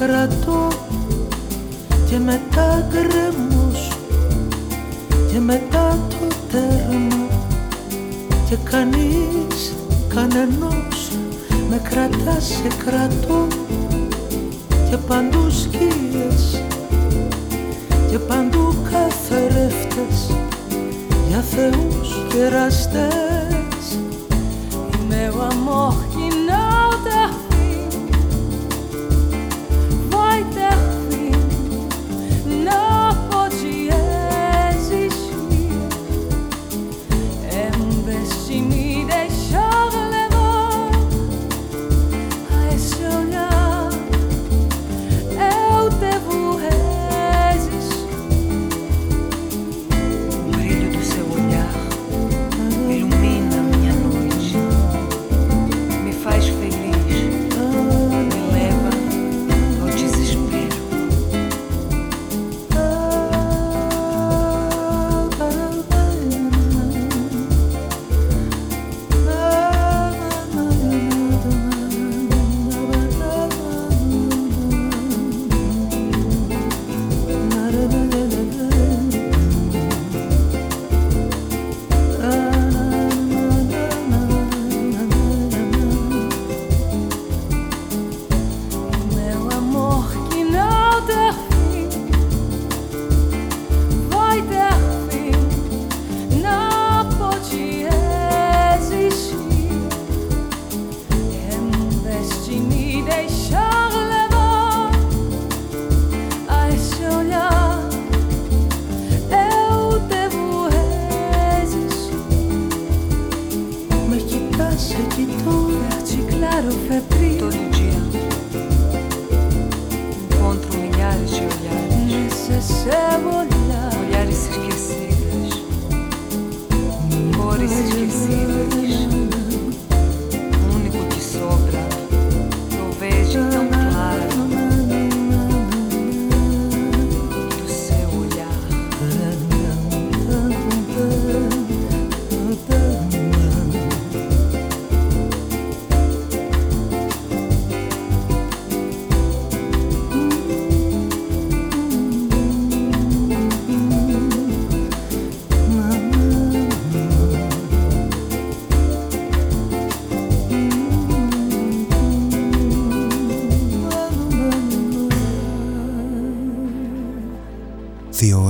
κρατώ και μετά γκρεμός και μετά το τέρμα και κανείς κανενός με κρατά σε κρατώ και παντού σκύλες, και παντού καθρέφτες για θεούς και η Είμαι ο αμόχινότα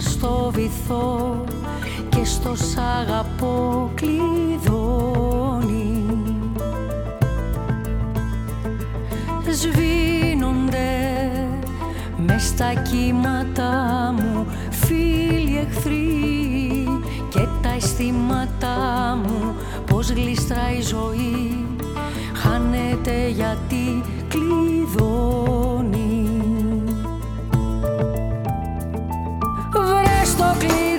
Στο βυθό και στο σ' αγαπώ κλειδώνει. Σβήνονται μες στα κύματα μου φίλοι εχθροί και τα αισθήματά μου πως γλιστράει η ζωή. Χάνεται γιατί κλειδώνει ποιος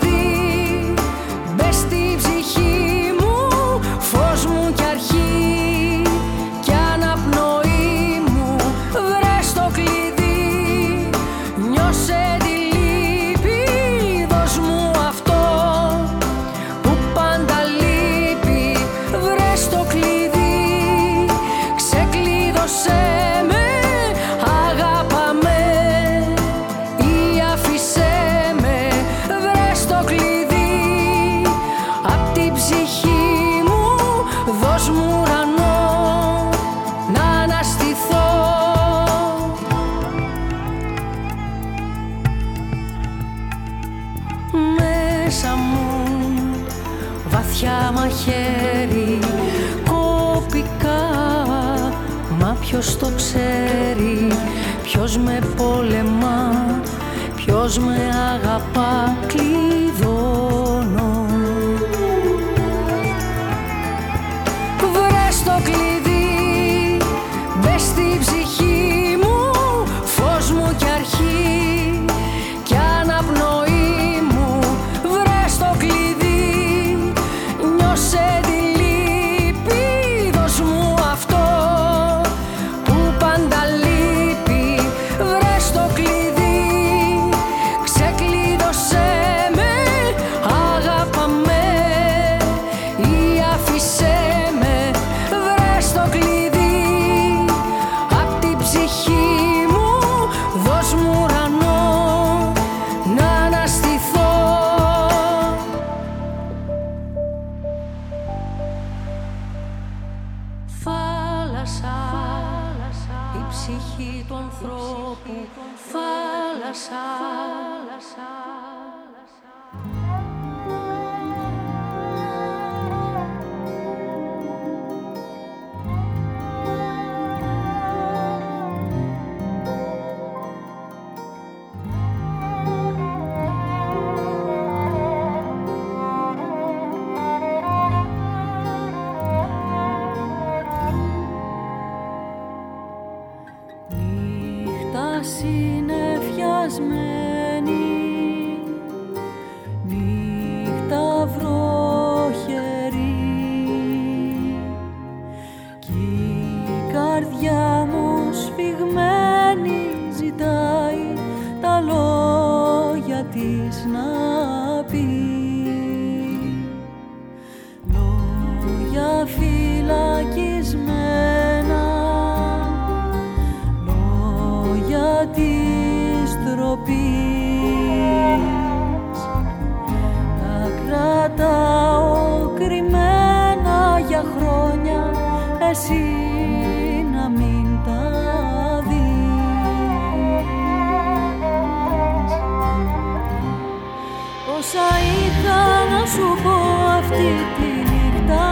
εσύ να μην τα δεις. Όσα είχα να σου πω αυτή τη νύχτα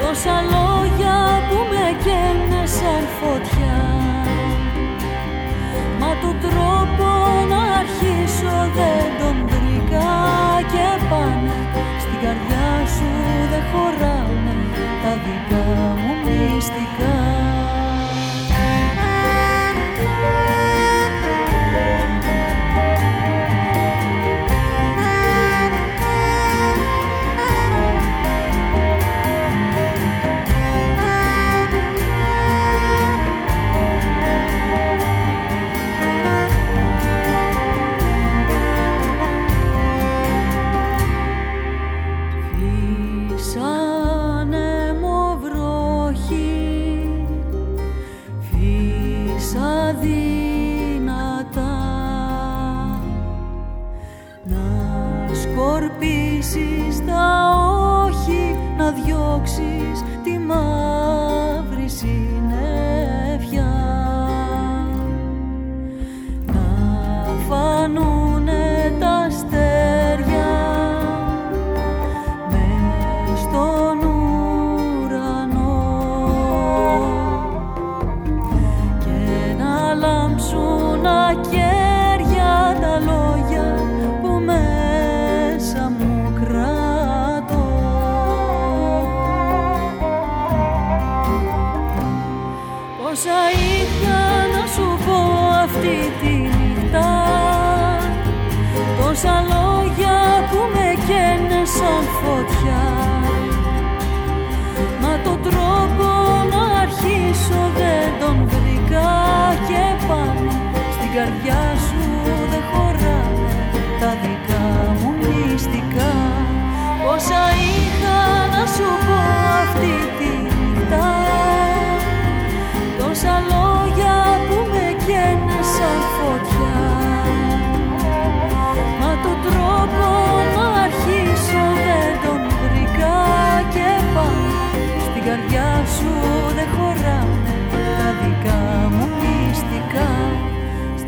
Τόσα λόγια που με καίνε σαν φωτιά. Μα τον τρόπο να αρχίσω δεν τον βρήκα Και πάνε στην καρδιά σου δεν χωράω. Santa do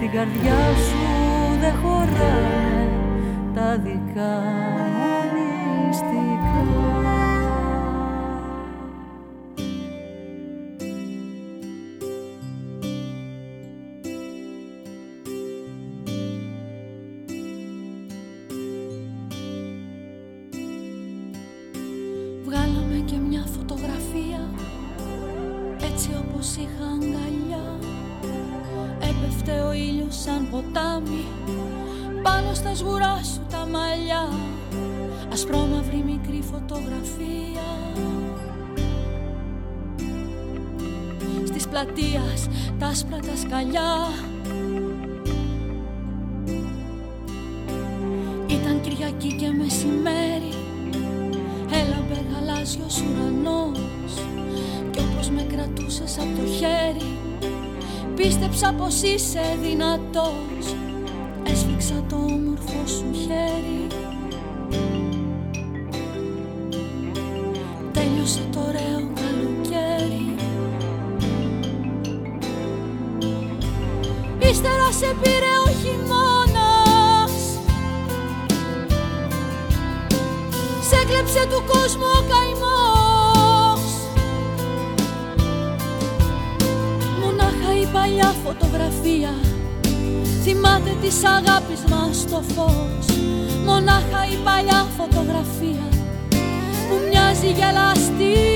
Στην καρδιά σου δεν χωράει τα δικά σβουράσου τα μαλλιά. Ασπρόμαυρη μικρή φωτογραφία. Στις πλατείας τα άσπρα τα σκαλιά. Ήταν Κυριακή και μεσημέρι. Έλαμπε γαλάζιος ουρανός. Και όπως με κρατούσες από το χέρι Πίστεψα πως είσαι δυνατός. Έσφιξα το φωτογραφία. Θυμάται της αγάπης μας το φως. Μονάχα η παλιά φωτογραφία Που μοιάζει γελαστή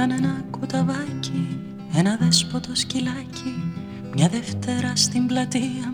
Ήταν ένα κουταβάκι, ένα δέσποτο σκυλάκι, μια Δευτέρα στην πλατεία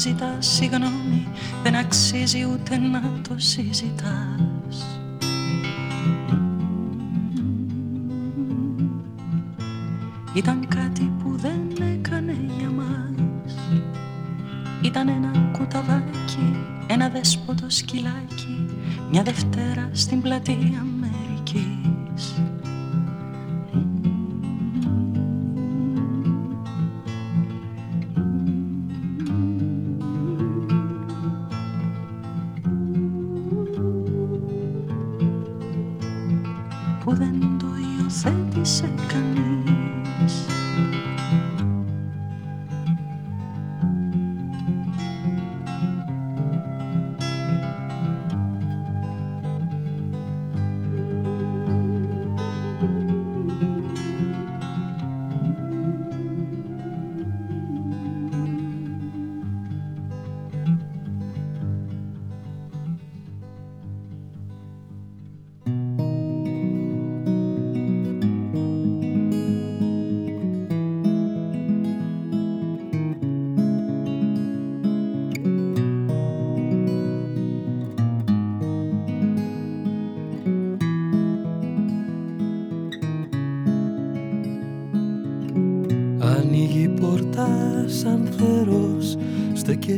ζητάς συγγνώμη, δεν αξίζει ούτε να το συζητάς.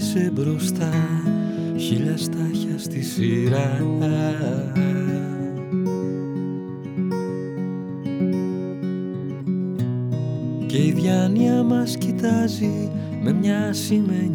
είσαι μπροστά χίλια στάχια στη σειρά. Και η διάνοια μας κοιτάζει με μια σημαίνει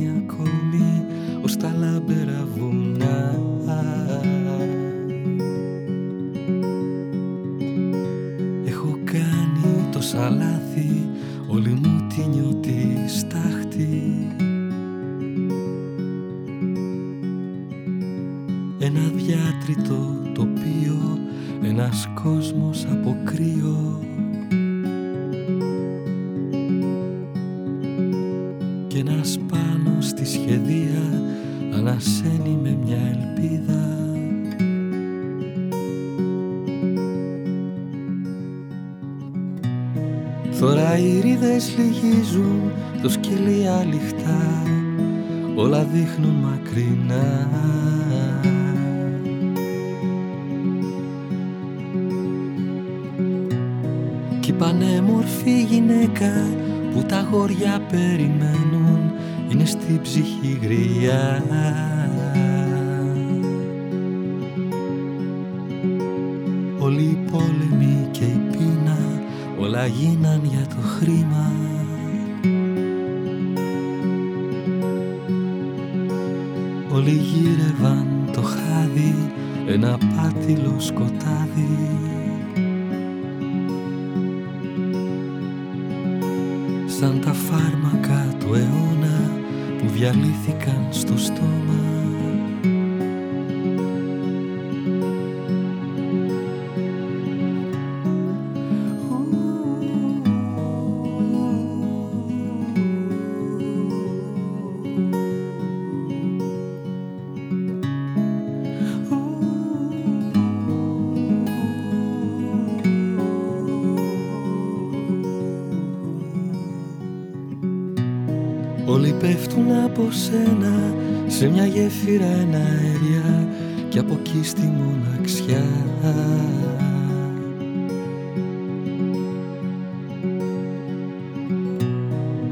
σένα σε μια γέφυρα ένα αέρια και από εκεί στη μοναξιά.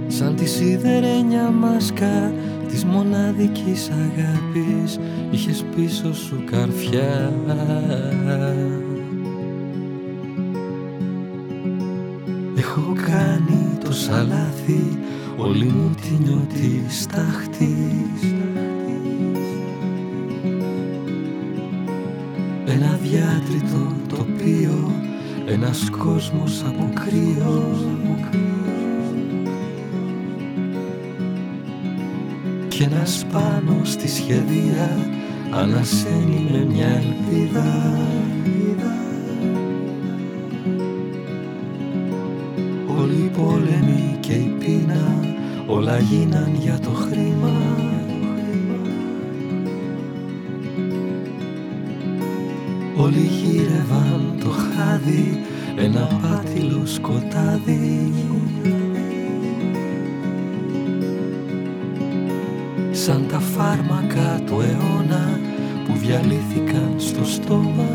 Σαν τη σιδερένια μάσκα της μοναδικής αγάπης είχες πίσω σου καρφιά. Έχω κάνει το σαλάθι όλη μου τη νιώτη στάχτη Ένα διάτριτο τοπίο, ένας κόσμος από κρύο. Κι ένας πάνω στη σχεδία ανασένει με μια ελπίδα. Όλοι οι πόλεμοι και η πείνα όλα γίναν για το χρήμα. Όλοι γύρευαν το χάδι ένα πάτηλο σκοτάδι. Σαν τα φάρμακα του αιώνα που διαλύθηκαν στο στόμα,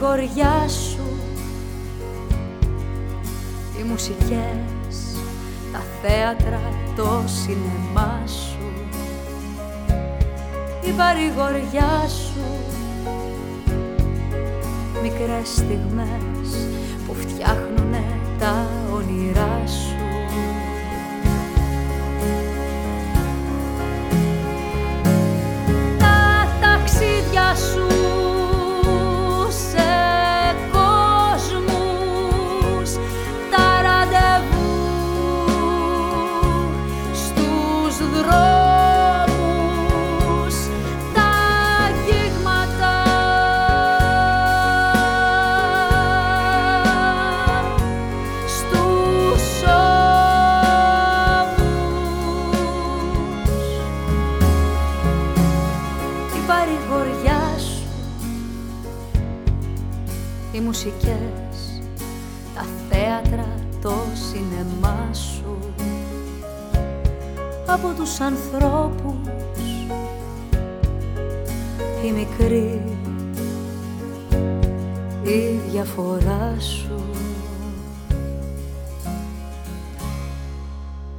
χωριά σου. Οι μουσικές, τα θέατρα, το σινεμά σου. Η παρηγοριά σου. Μικρές στιγμές που φτιάχνουνε τα όνειρά σου. Τα ταξίδια σου από τους ανθρώπους η μικρή η διαφορά σου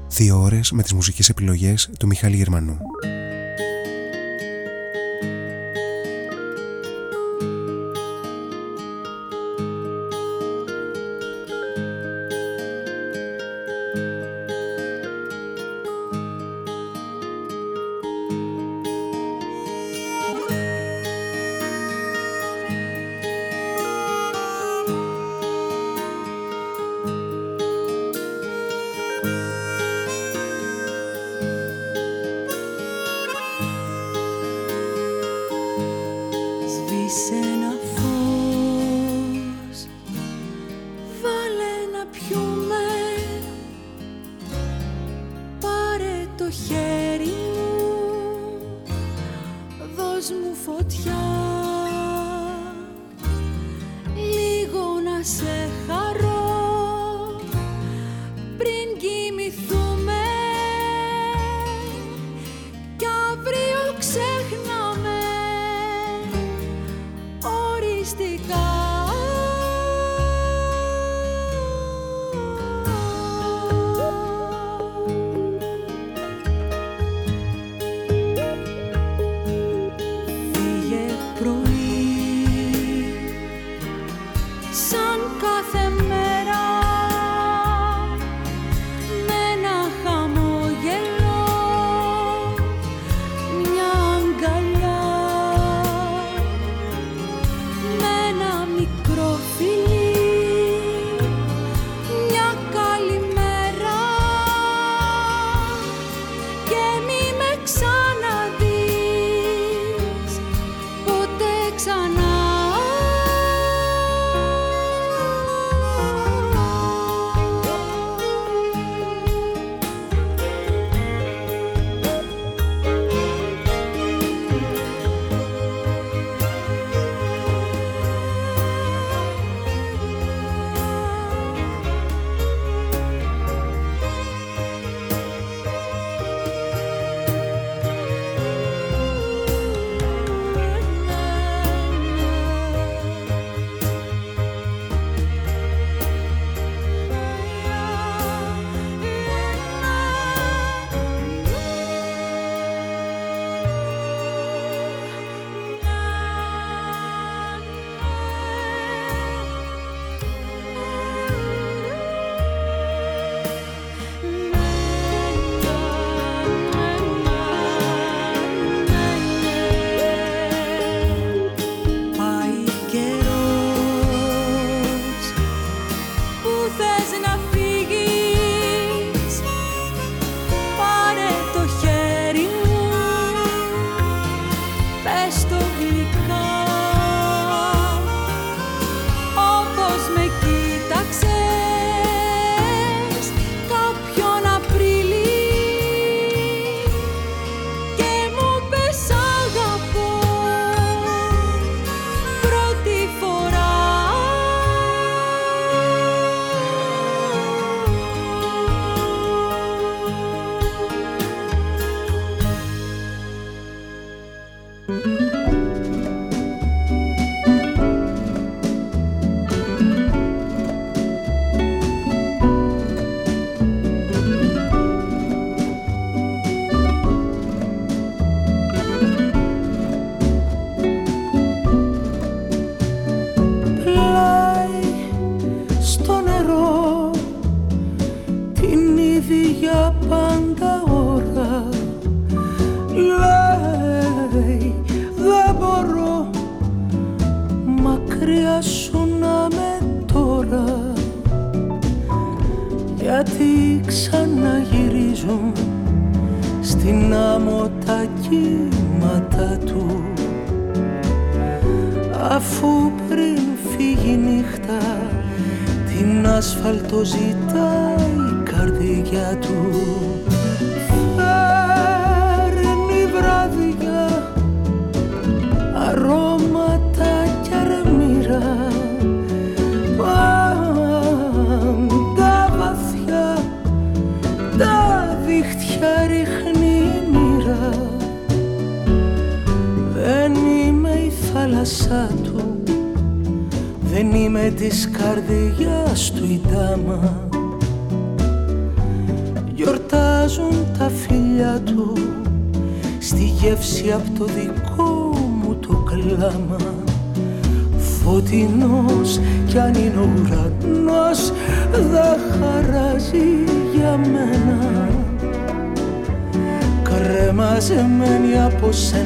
Δύο ώρες με τις μουσικές επιλογές του Μιχάλη Γερμανού.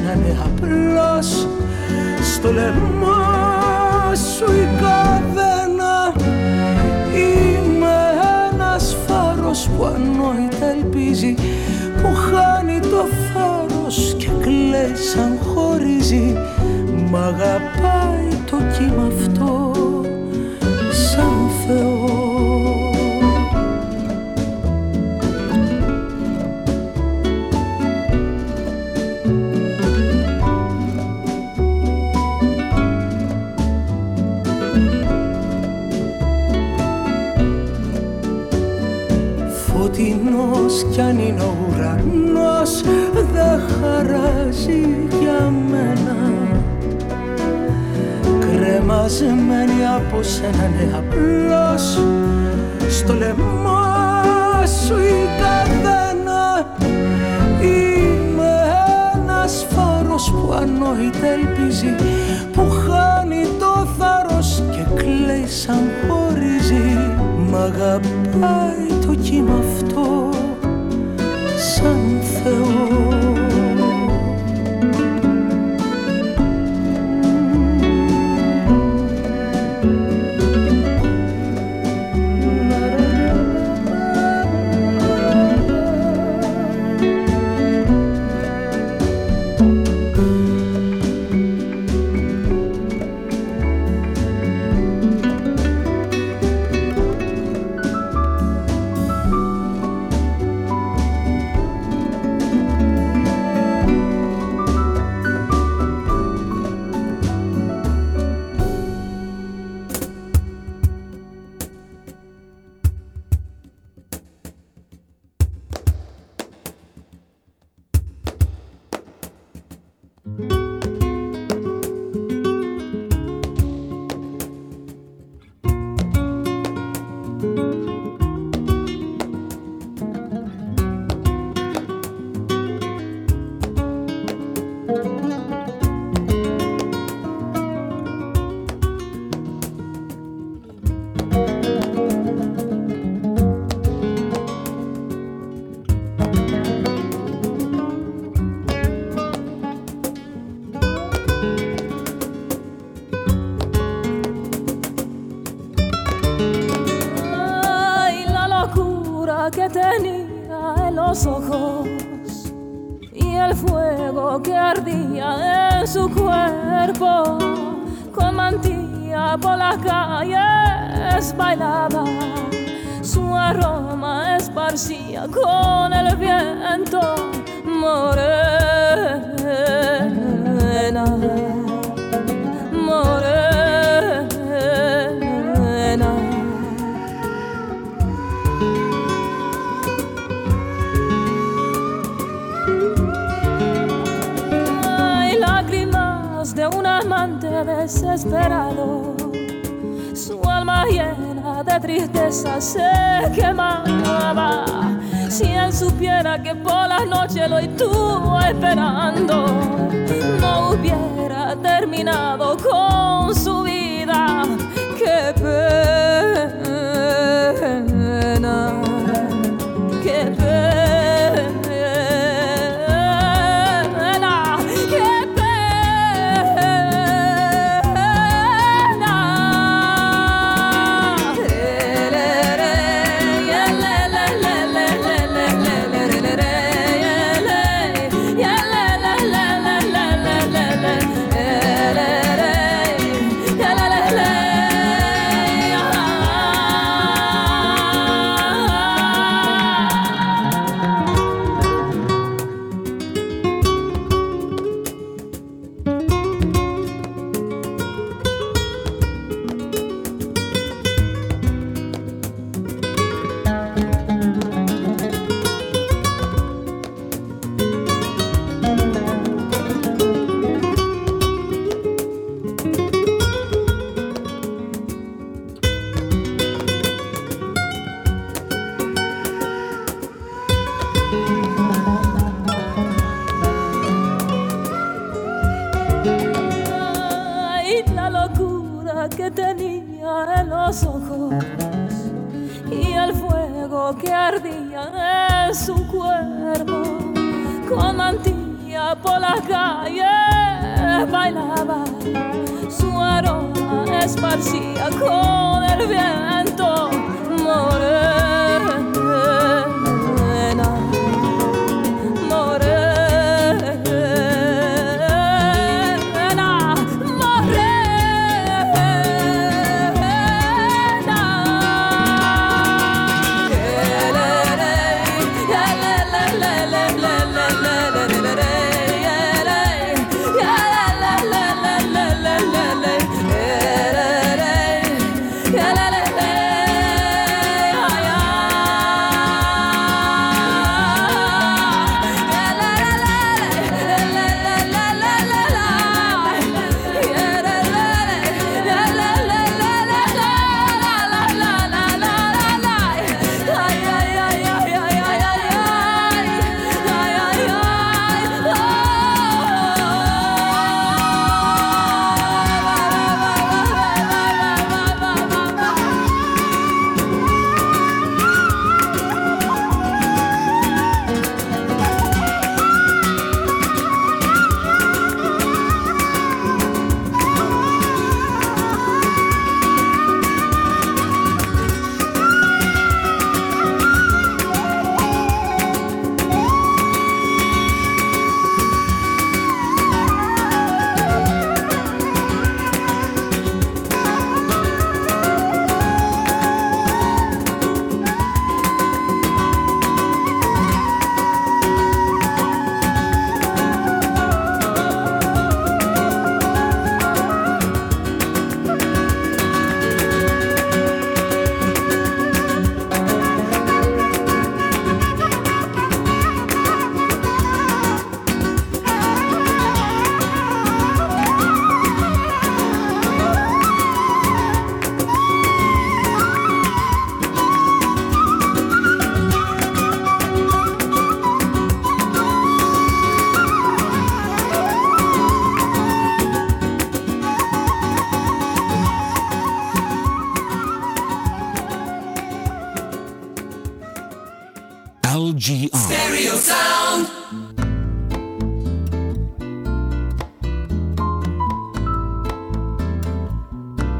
Από σένα είναι απλώς στο λαιμό σου η καδένα Είμαι ένας φάρος που ανόητα ελπίζει που χάνει το φάρος και κλαίει σαν χωρίζει. Μ' κι αν είναι ο ουρανός δεν χαράζει για μένα. Κρεμασμένη από σένα ναι απλώς στο λαιμό σου η καδένα είμαι ένας φάρος που ανόητα ελπίζει που χάνει το θάρρος και κλαίει σαν χωρίζει. Μ' αγαπάει το κύμα αυτό σαν Θεό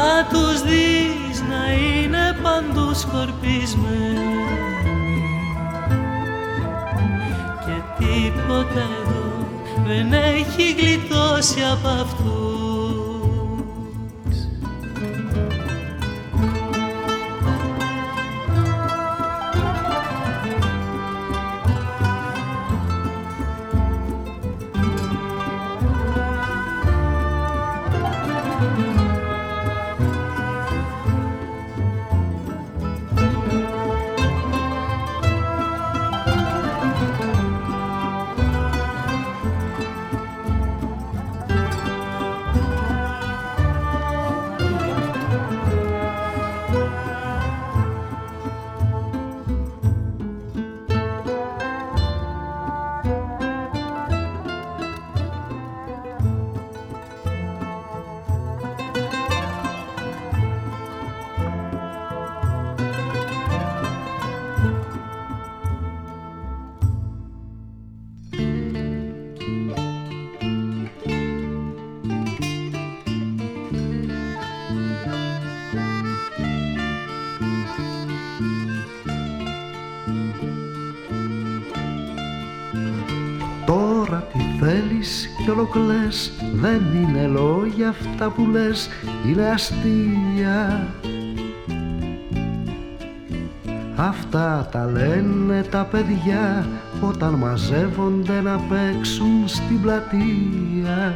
Θα τους δεις να είναι παντού σκορπισμένοι Και τίποτα εδώ δεν έχει γλιτώσει από αυτούς θέλεις κι ολοκλές Δεν είναι λόγια αυτά που λες Είναι αστεία. Αυτά τα λένε τα παιδιά Όταν μαζεύονται να παίξουν στην πλατεία.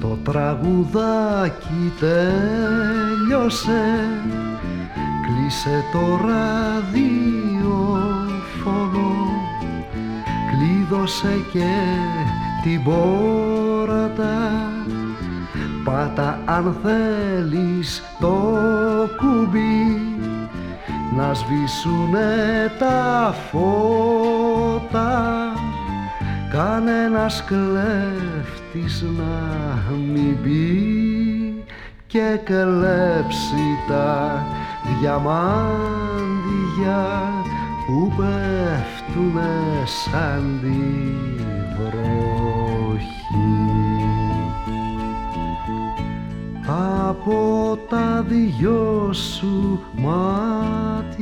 Το τραγουδάκι τέλειωσε. Κλείσε το ραδιόφωνο Κλείδωσε και την πόρτα. Πάτα αν θέλεις το κουμπί να σβήσουνε τα φώτα. Κανένας κλέφτης να μην μπει και κλέψει τα διαμάντια που πέφτουνε σαν τη βροχή από τα δυο σου μάτια.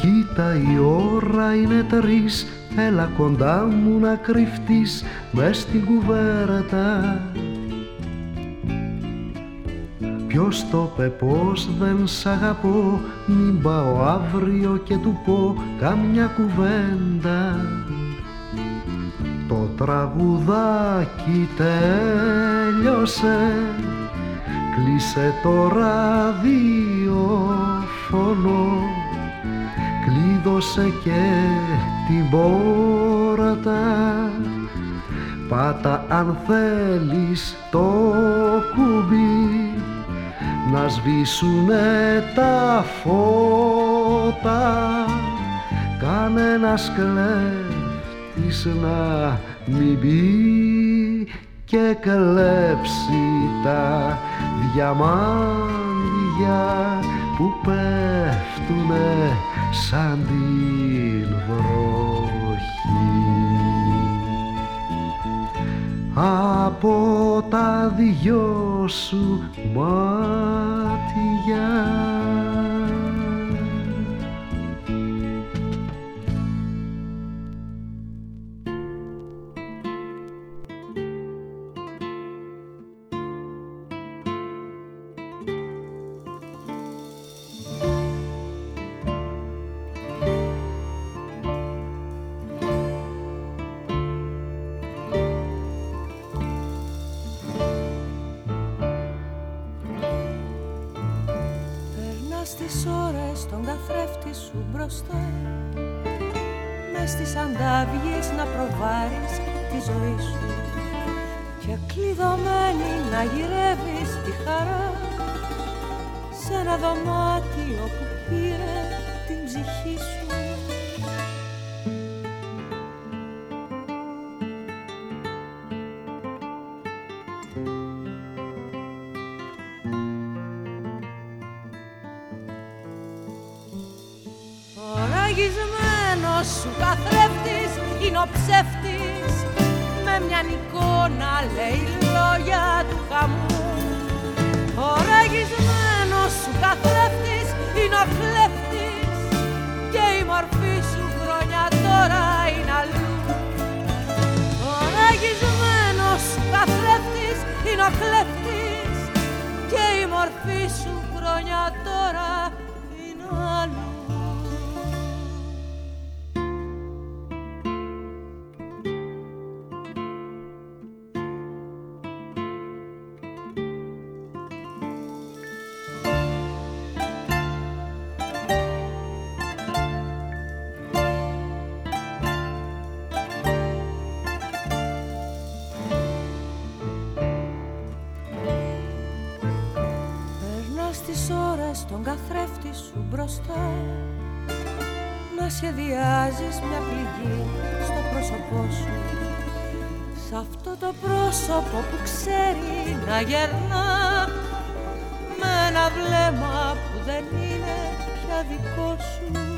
Κοίτα η ώρα είναι τρεις Έλα κοντά μου να κρυφτείς μες στην κουβέρτα. Ποιος το πε πως δεν σ' αγαπώ Μην πάω αύριο και του πω καμιά κουβέντα. Το τραγουδάκι τέλειωσε Κλείσε το ραδιόφωνο Κλείδωσε και την πόρτα. Πάτα αν θέλεις το κουμπί να σβήσουνε τα φώτα. Κανένας κλέφτης της να μην μπει και κλέψει τα διαμάντια που πέφτουνε σαν την βροχή. Από τα δυο σου μάτια σχεδιάζεις μια πληγή στο πρόσωπό σου. Σ' αυτό το πρόσωπο που ξέρει να γερνά Με ένα βλέμμα που δεν είναι πια δικό σου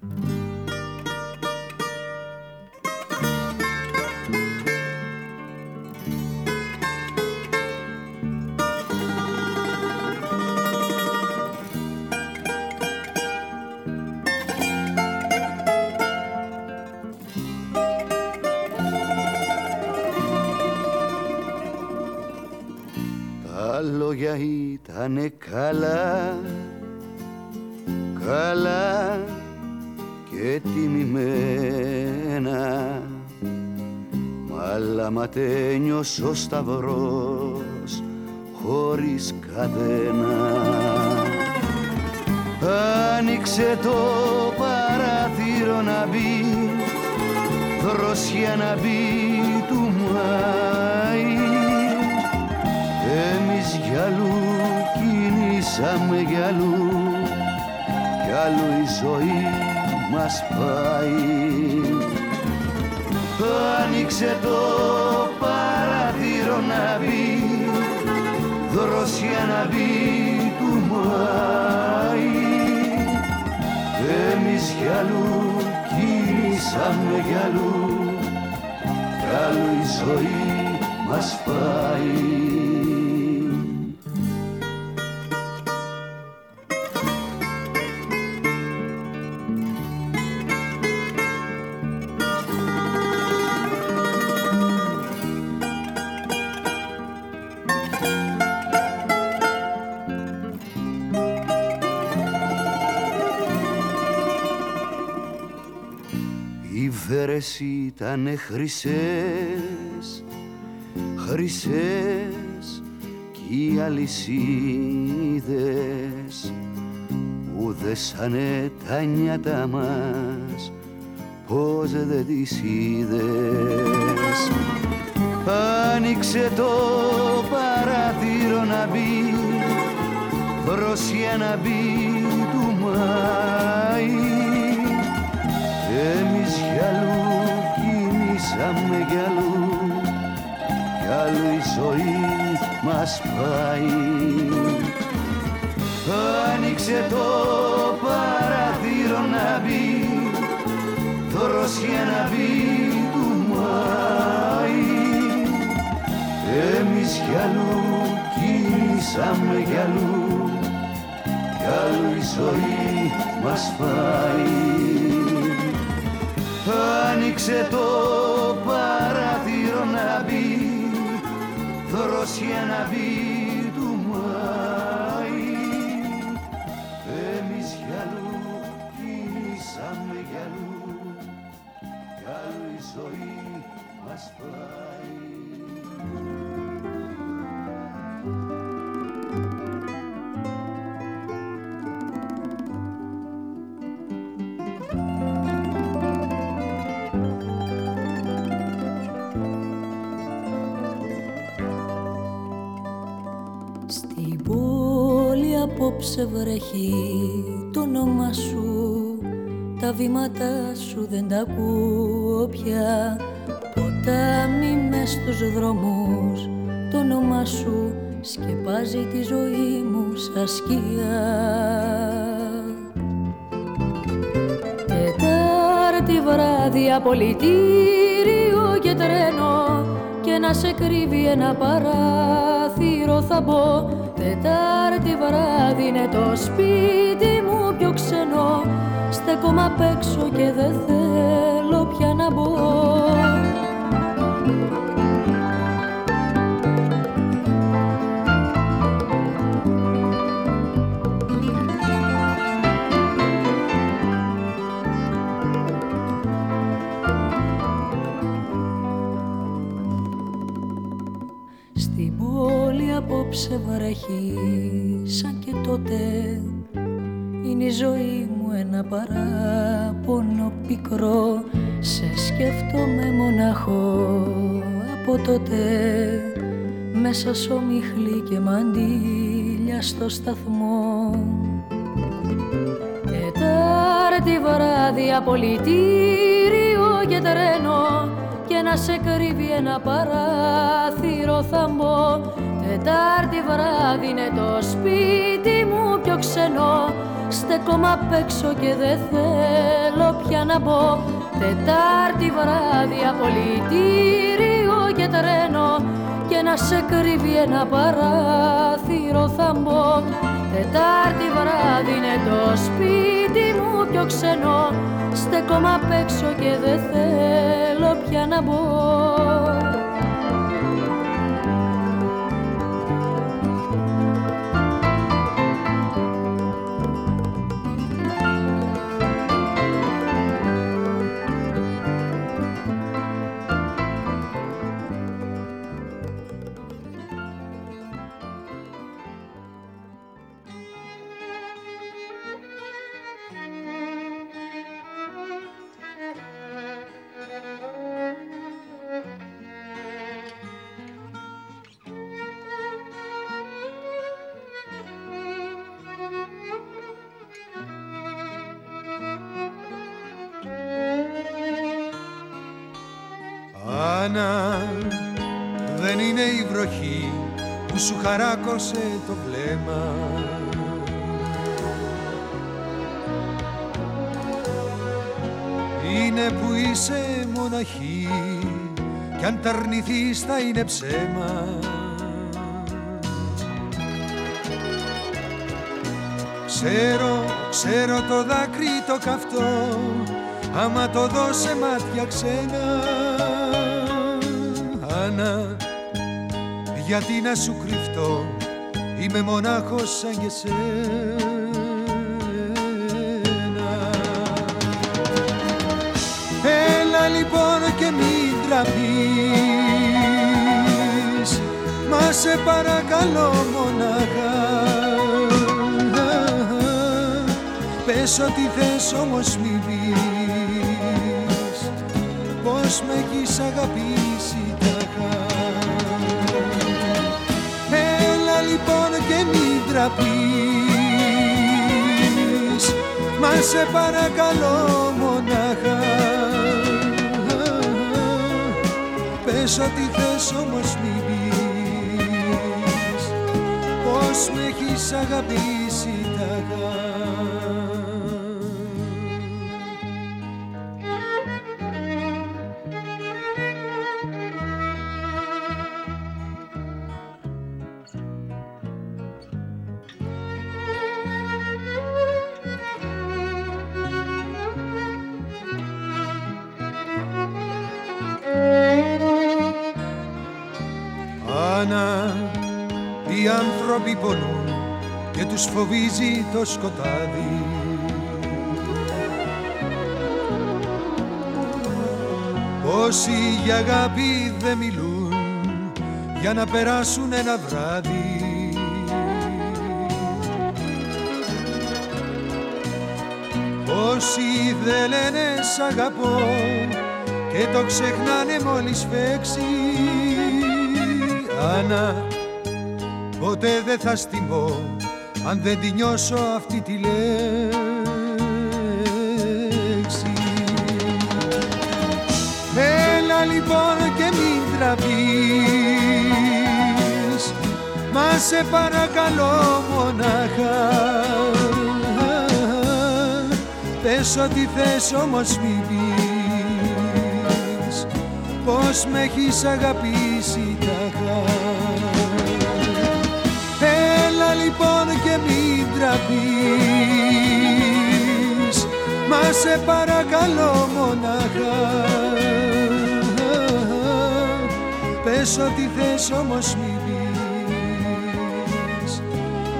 Ο σταυρός χωρίς κατένα Άνοιξε το παράθυρο να μπει δροσιά να μπει του Μάη. Εμείς γυαλού κινήσαμε γυαλού κι άλλο η ζωή μας πάει. Άνοιξε το παραθύρο να μπει δροσιά να μπει του Μάη κι αλλού κινήσαμε κι αλλού κι αλλού η ζωή μας πάει ήτανε χρυσές, χρυσές κι οι αλυσίδες που δέσανε τα νιάτα μας πως δεν τις είδες. Άνοιξε το παράθυρο να μπει δροσιά να μπει κινήσαμε κι αλλού κι αλλού η ζωή μας πάει. Άνοιξε το παράθυρο να μπει δροσιά να μπει του Μάη. Εμείς κι αλλού κινήσαμε κι αλλού κι αλλού η ζωή μας πάει. Άνοιξε το δροσιά να μπει του Μάη. Εμείς κι αλλού κινήσαμε κι αλλού κι αλλού η ζωή μας πάει απόψε βρέχει το όνομα σου. Τα βήματα σου δεν τα ακούω πια. Ποτάμι μες στους δρόμους Το όνομα σου σκεπάζει τη ζωή μου σαν σκιά. Τετάρτη βράδυ απολυτήριο και τρένο Και να σε κρύβει ένα παράθυρο θα μπω Τετάρτη βράδυ είναι το σπίτι μου πιο ξενό. Στέκομαι απ' έξω και δεν θέλω πια να μπω απόψε βρέχει σαν και τότε. Είναι η ζωή μου ένα παράπονο πικρό. Σε σκέφτομαι μοναχό από τότε. Μέσα σομιχλή και μαντήλια στο σταθμό. Τετάρτη βράδυ απολυτήριο και τρένο. Και να σε κρύβει ένα παράθυρο θα μπω Τετάρτη βράδυ είναι το σπίτι μου πιο ξενό. Στέκομαι απ' έξω και δεν θέλω πια να μπω. Τετάρτη βράδυ απολυτήριο και τρένο. Και να σε κρύβει ένα παράθυρο θα μπω. Τετάρτη βράδυ είναι το σπίτι μου πιο ξενό. Στέκομαι απ' έξω και δεν θέλω πια να μπω χαράκωσε το βλέμμα. Είναι που είσαι μοναχή κι αν τα αρνηθείς θα είναι ψέμα. Ξέρω, ξέρω το δάκρυ το καυτό άμα το δώσε μάτια ξένα. Άννα, γιατί να σου κρυφτώ; Είμαι μονάχος σαν και σένα. Έλα λοιπόν και μην τραπείς Μα σε παρακαλώ μονάχα. Πες ό,τι θες όμως μη πεις Πως με έχεις αγαπήσει και μην τραπείς Μα σε παρακαλώ μονάχα. Πες ό,τι θες όμως μη πεις. Πως με έχεις αγαπήσει τους φοβίζει το σκοτάδι. Όσοι για αγάπη δεν μιλούν για να περάσουν ένα βράδυ. Όσοι δεν λένε σ' αγαπώ και το ξεχνάνε μόλις φέξει. Άννα, ποτέ δεν θα στιμώ αν δεν τη νιώσω αυτή τη λέξη. Έλα λοιπόν και μην τραβείς. Μα σε παρακαλώ μονάχα. Πες ό,τι θες όμως μην πεις. Πως με έχεις αγαπήσει τάχα Έλα λοιπόν και μην τραπείς. Μα σε παρακαλώ μονάχα. Πες ό,τι θες όμως μην πεις.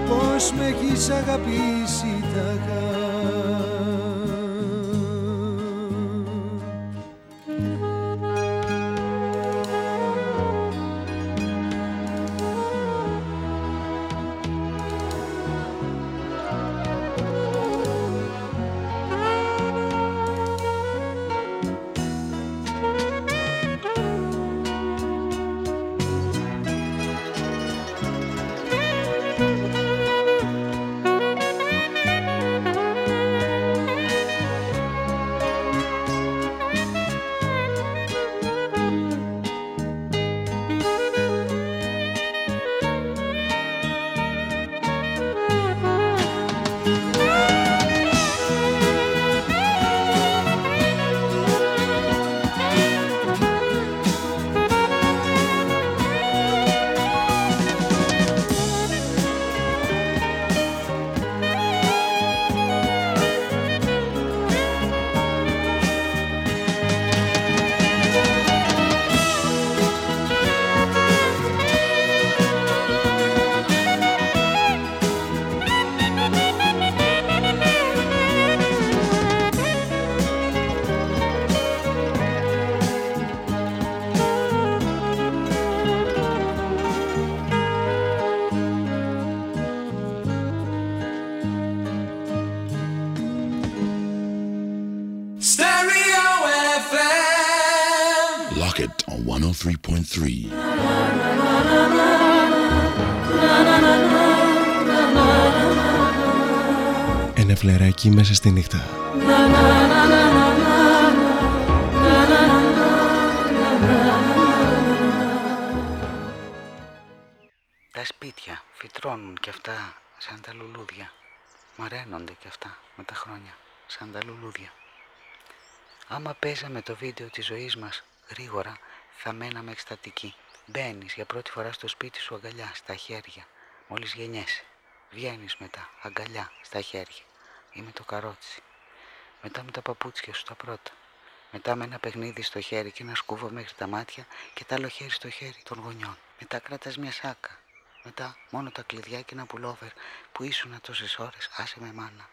Πως με έχεις αγαπήσει τάχα 103.3. Ένα φλεράκι μέσα στη νύχτα. Τα σπίτια φυτρώνουν κι αυτά σαν τα λουλούδια. Μαραίνονται κι αυτά με τα χρόνια σαν τα λουλούδια. Άμα παίζαμε το βίντεο της ζωής μας γρήγορα, θα μέναμε εκστατικοί. Μπαίνεις για πρώτη φορά στο σπίτι σου αγκαλιά, στα χέρια, μόλις γεννιέσαι. Βγαίνεις μετά, αγκαλιά, στα χέρια. Είμαι το καρότσι. Μετά με τα παπούτσια σου τα πρώτα. Μετά με ένα παιχνίδι στο χέρι και ένα σκούβο μέχρι τα μάτια και τ' άλλο χέρι στο χέρι των γονιών. Μετά κράτας μια σάκα. Μετά μόνο τα κλειδιά και ένα πουλόβερ που ήσουν τόσες ώρες, άσε με μάνα.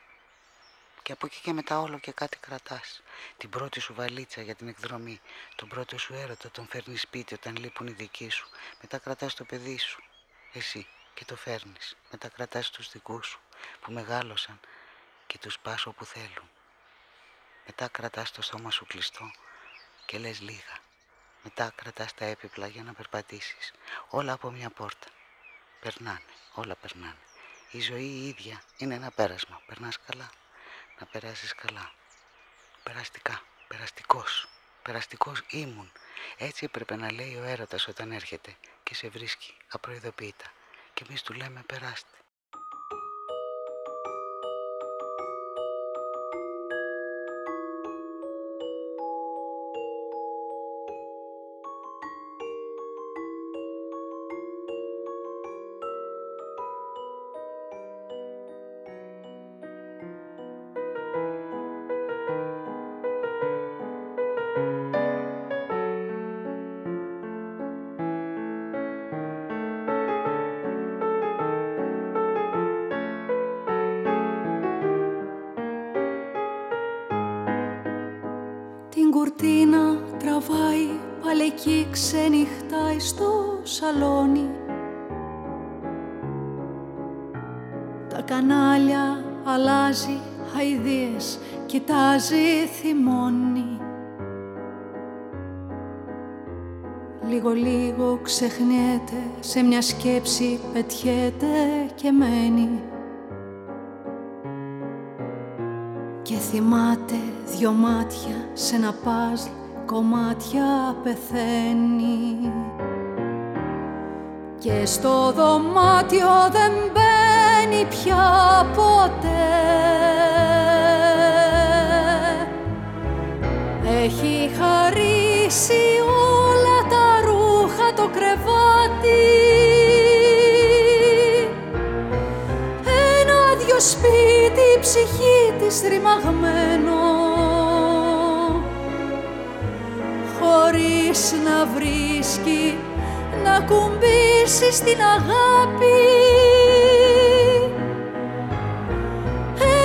Και από εκεί και μετά όλο και κάτι κρατάς. Την πρώτη σου βαλίτσα για την εκδρομή. Τον πρώτο σου έρωτα τον φέρνεις σπίτι όταν λείπουν οι δικοί σου. Μετά κρατάς το παιδί σου. Εσύ και το φέρνεις. Μετά κρατάς τους δικούς σου που μεγάλωσαν και τους πας όπου θέλουν. Μετά κρατάς το στόμα σου κλειστό και λες λίγα. Μετά κρατάς τα έπιπλα για να περπατήσεις. Όλα από μια πόρτα. Περνάνε, όλα περνάνε. Η ζωή η ίδια είναι ένα πέρασμα. Περνάς καλά. Να περάσεις καλά. Περαστικά. Περαστικός. Περαστικός ήμουν. Έτσι έπρεπε να λέει ο έρωτας όταν έρχεται και σε βρίσκει απροειδοποιητά. Και εμείς του λέμε περάστε. Σε μια σκέψη πετιέται και μένει. Και θυμάται δυο μάτια σε ένα παζλ κομμάτια πεθαίνει. Και στο δωμάτιο δεν μπαίνει πια ποτέ. Έχει χαρίσει όλα τα ρούχα το κρεβάτι Ένα δυο σπίτι ψυχή της ρημαγμένο. Χωρίς να βρίσκει να κουμπίσει στην αγάπη.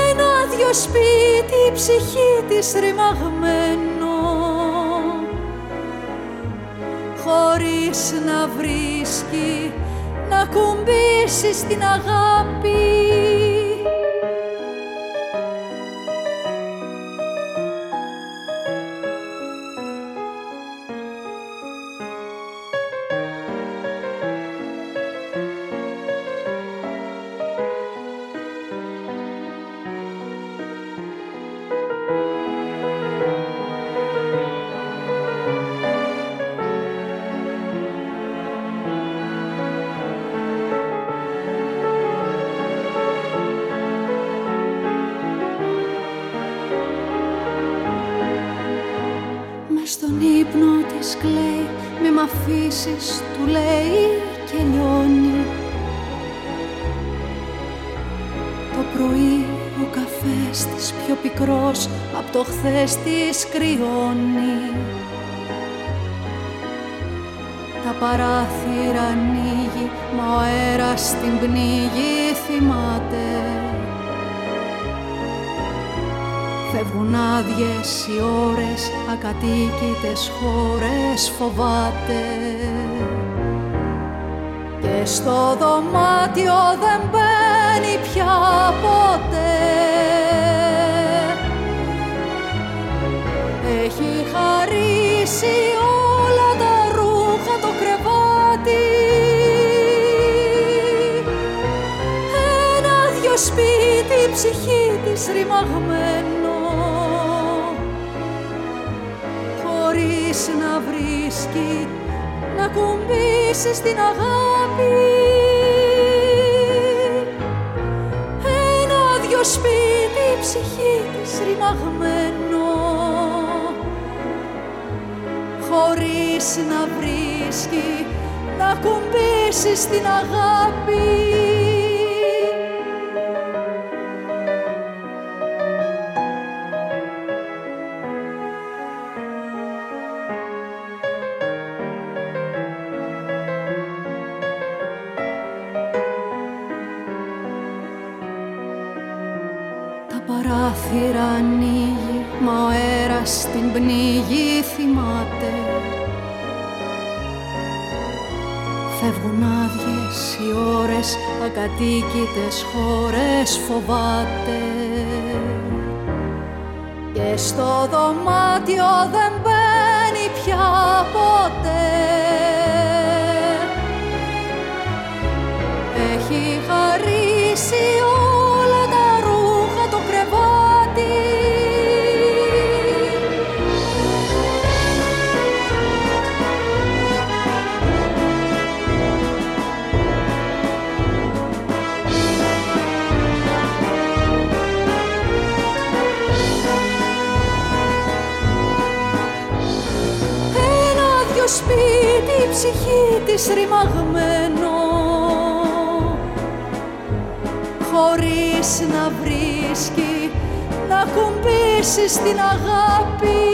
Ένα δυο σπίτι ψυχή της ρημαγμένο χωρίς να βρίσκει να κουμπίσεις στην αγάπη άδειες οι ώρες, ακατοίκητες χώρες φοβάται. Και στο δωμάτιο δεν μπαίνει πια ποτέ. Έχει χαρίσει όλα τα ρούχα το κρεβάτι. Ένα-δυο σπίτι ψυχή της ρημαγμένο στην αγάπη. Ένα-δυο σπίτι η ψυχή της ρημαγμένο. Χωρίς να βρίσκει να κουμπίσει στην αγάπη. Σπίτι η ψυχή της ρημαγμένο. Χωρίς να βρίσκει να κουμπίσει στην αγάπη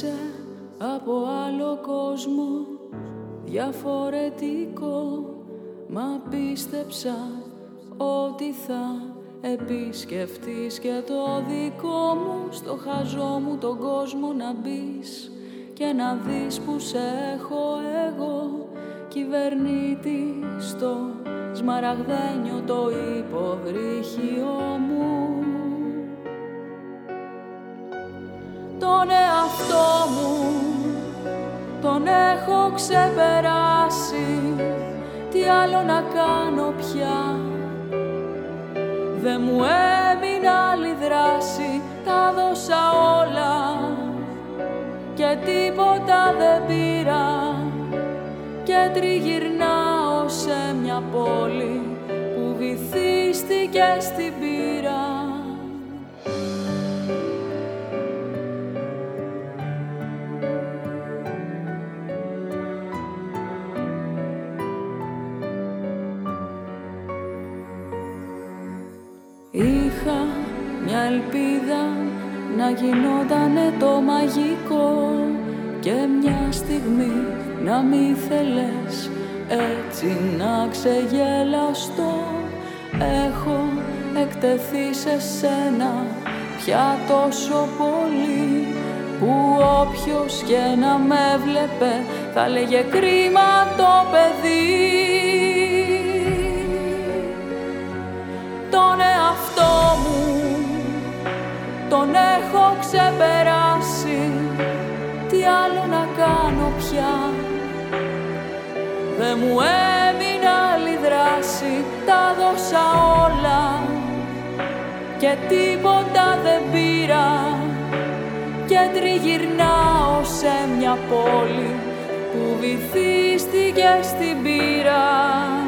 Είσαι από άλλο κόσμο διαφορετικό. Μα πίστεψα ότι θα επισκεφτείς και το δικό μου. Στο χαζό μου τον κόσμο να μπεις και να δεις που σε έχω εγώ. Κυβερνήτη στο σμαραγδένιο το υποβρύχιο μου. Τον εαυτό μου τον έχω ξεπεράσει. Τι άλλο να κάνω πια; Δεν μου έμεινε άλλη δράση Τα δώσα όλα Και τίποτα δεν πήρα. Και τριγυρνάω σε μια πόλη Που βυθίστηκε στην ξεγελαστώ έχω εκτεθεί σε σένα πια τόσο πολύ που όποιος και να με βλέπε θα λέγε κρίμα το παιδί τον έχω ξεπεράσει. Τι άλλο να κάνω πια; Δεν μου έμεινε άλλη δράση Τα δώσα όλα Και τίποτα δεν πήρα. Και τριγυρνάω σε μια πόλη Που βυθίστηκε στην πύρα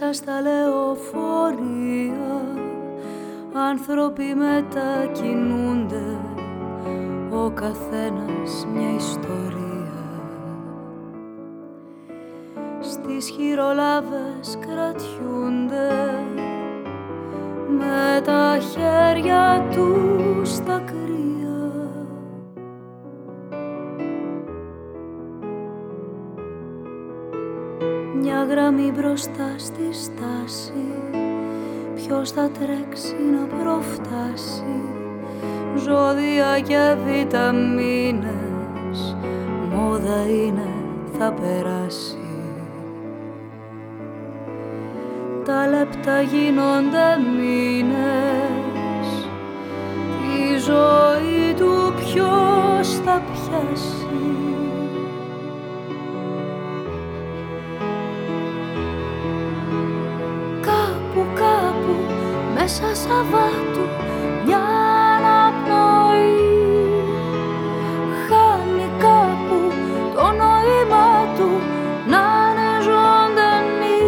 μέσα στα λεωφορεία. Άνθρωποι μετακινούνται ο καθένας μια ιστορία. Στις χειρολάβες κρατιούνται με τα χέρια τους στα γραμμή μπροστά στη στάση Ποιος θα τρέξει να προφτάσει Ζώδια και βιταμίνες. Μόδα είναι θα περάσει. Τα λεπτά γίνονται μήνες. Τη ζωή του ποιος θα πιάσει μέσα Σαββάτου μια αναπνοή. Χάνει κάπου το νόημα του να είναι ζωντανή.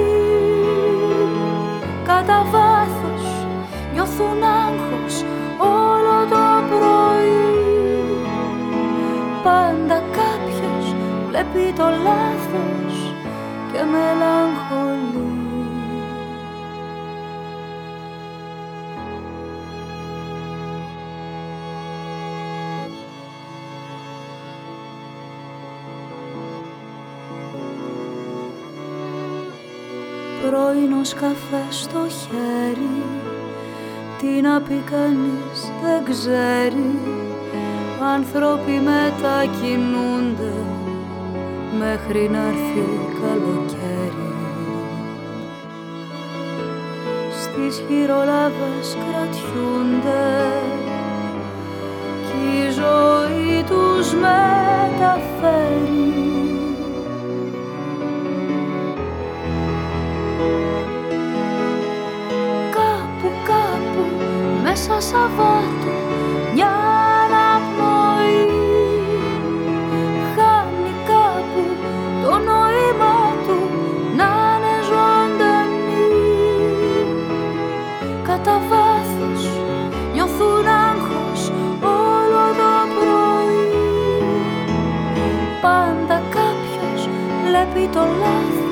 Κατά βάθος νιώθουν άγχος όλο το πρωί. Πάντα κάποιος βλέπει το λάθος και μελαγχολεί πρωινός καφέ στο χέρι. Τι να πει κανείς δεν ξέρει. Άνθρωποι μετακινούνται Μέχρι να έρθει καλοκαίρι. Στις χειρολάβες κρατιούνται Κι η ζωή τους μεταφέρει Κάπου κάπου μέσα Σαββάτου μια αναπνοή. Χάνει κάπου το νόημα του να είναι ζωντανή. Κατά βάθος νιώθουν άγχος όλο το πρωί. Πάντα κάποιος βλέπει το λάθος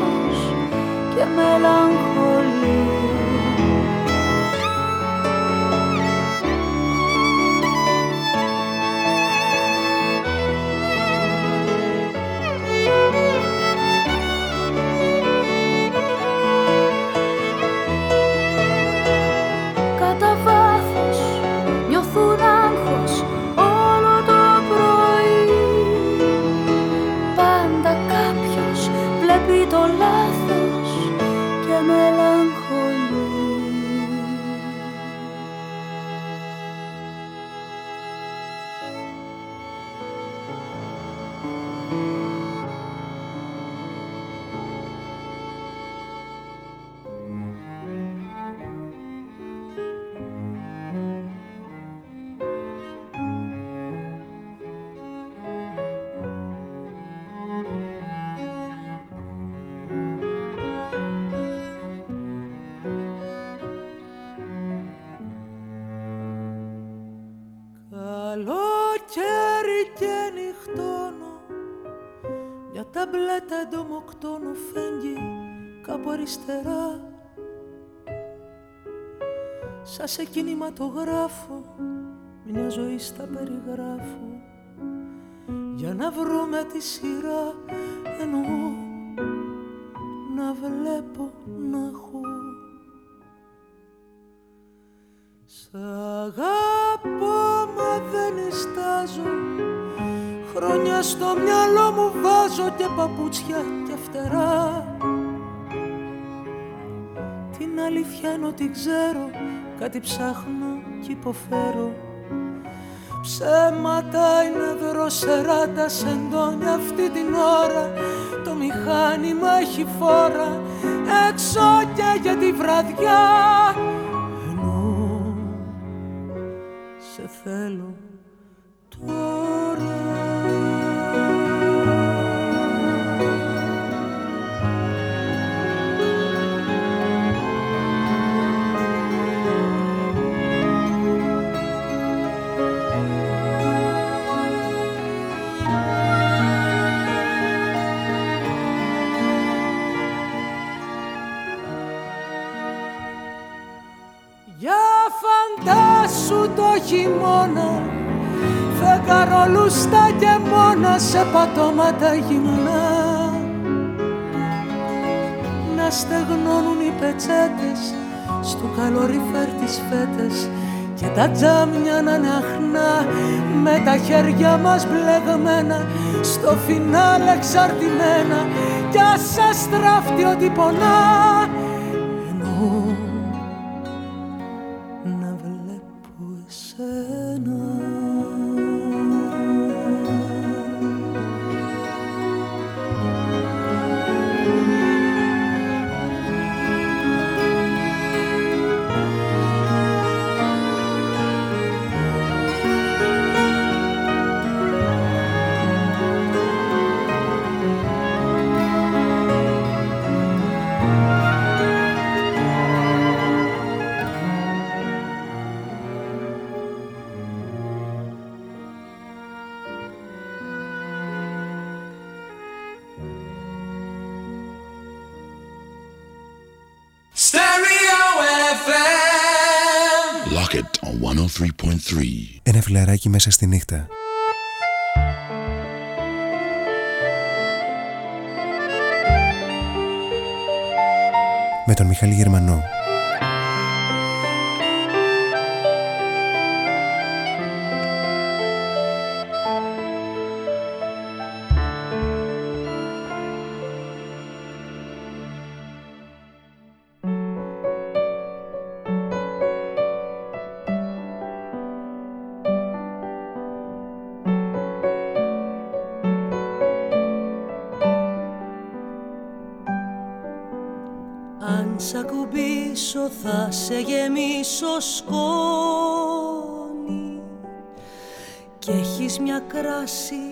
και αριστερά. Σαν σε κινηματογράφο Μια ζωή στα περιγράφω. Για να βρούμε τη σειρά Εννοώ να βλέπω να έχω. Σ' αγαπώ μα δεν ειστάζω Χρόνια στο μυαλό μου βάζω και παπούτσια και φτερά αλήθεια είναι ότι ξέρω Κάτι ψάχνω κι υποφέρω. Ψέματα είναι δροσερά σε εντόνια αυτή την ώρα. Το μηχάνημα έχει φόρα έξω και για τη βραδιά Φεγγαρολούστα και μόνα σε πατώματα γυμνά. Να στεγνώνουν οι πετσέτες Στου καλοριφέρ τις φέτες Και τα τζάμια να είναι αχνά. Με τα χέρια μας μπλεγμένα Στο φινάλ εξαρτημένα. Κι ας σας στράφτει ότι πονά 103.3. Ένα φιλαράκι μέσα στη νύχτα. Με τον Μιχάλη Γερμανό. κράσι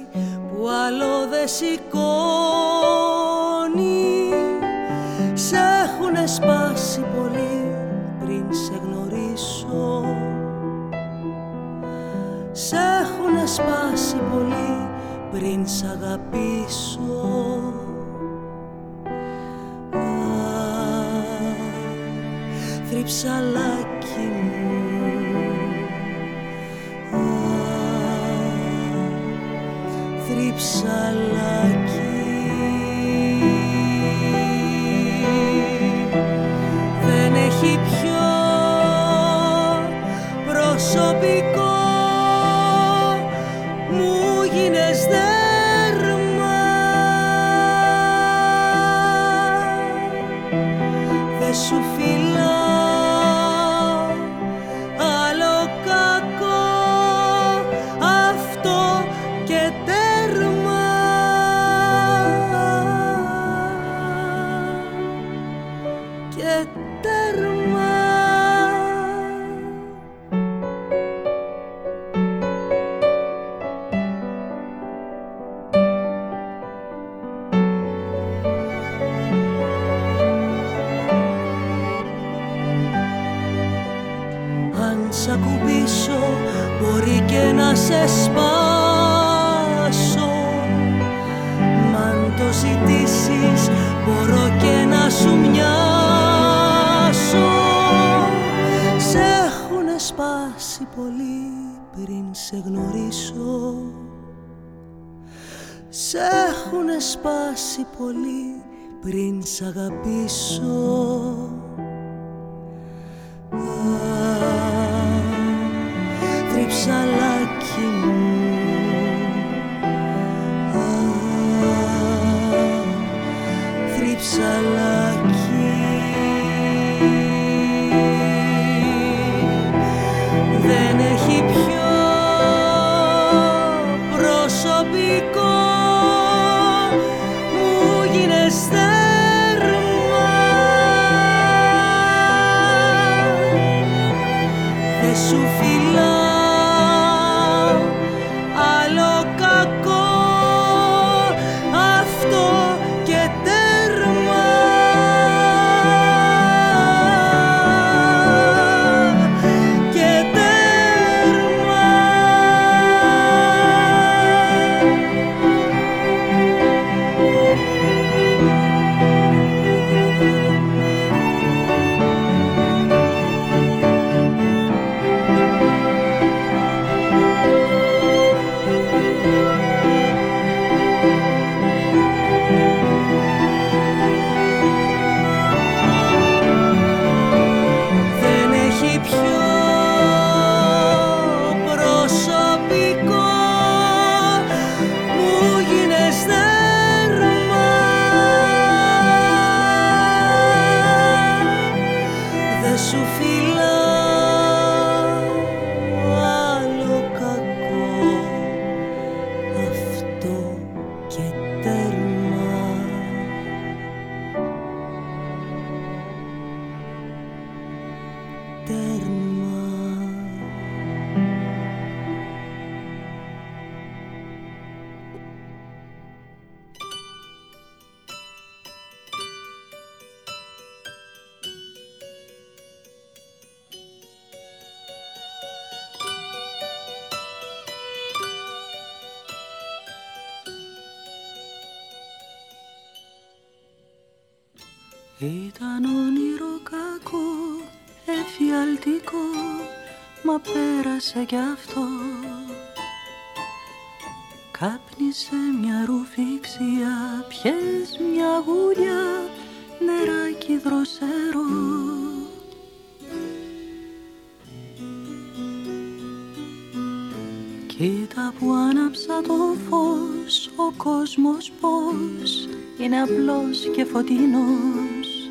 απλός και φωτεινός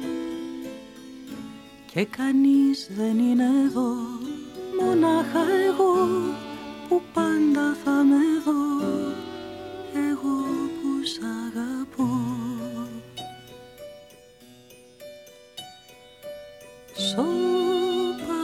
και κανείς δεν είναι εδώ, μονάχα εγώ που πάντα θα με δω, εγώ που σ' αγαπώ. Σώπα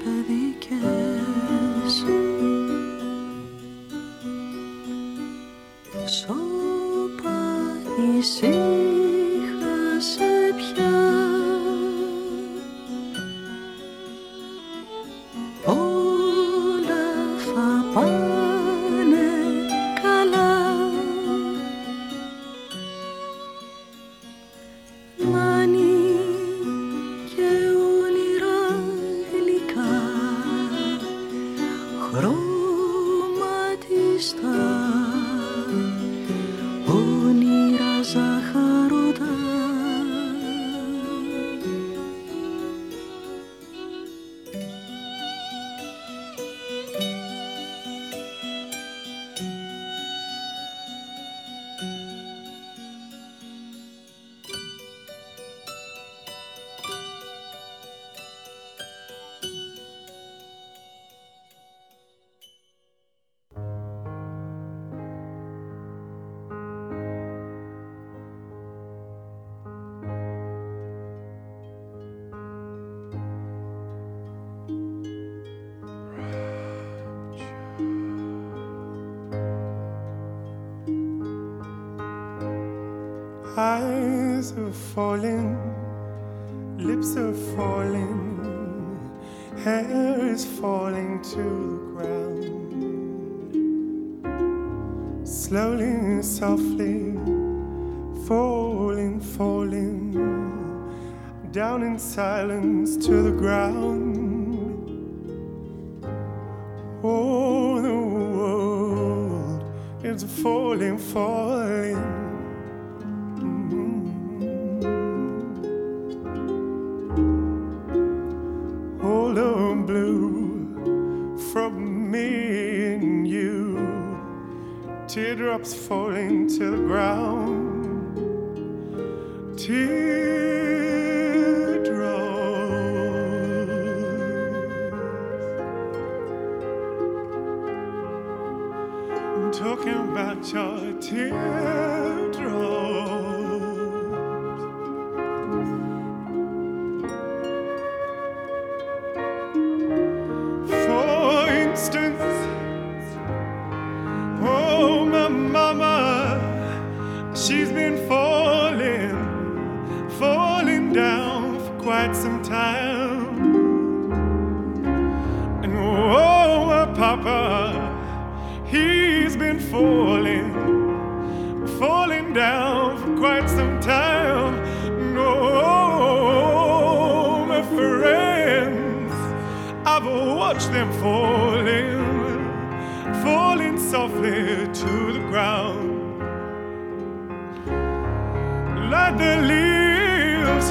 the leaves,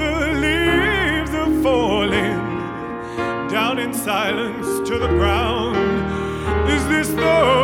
the leaves are falling down in silence to the ground. Is this the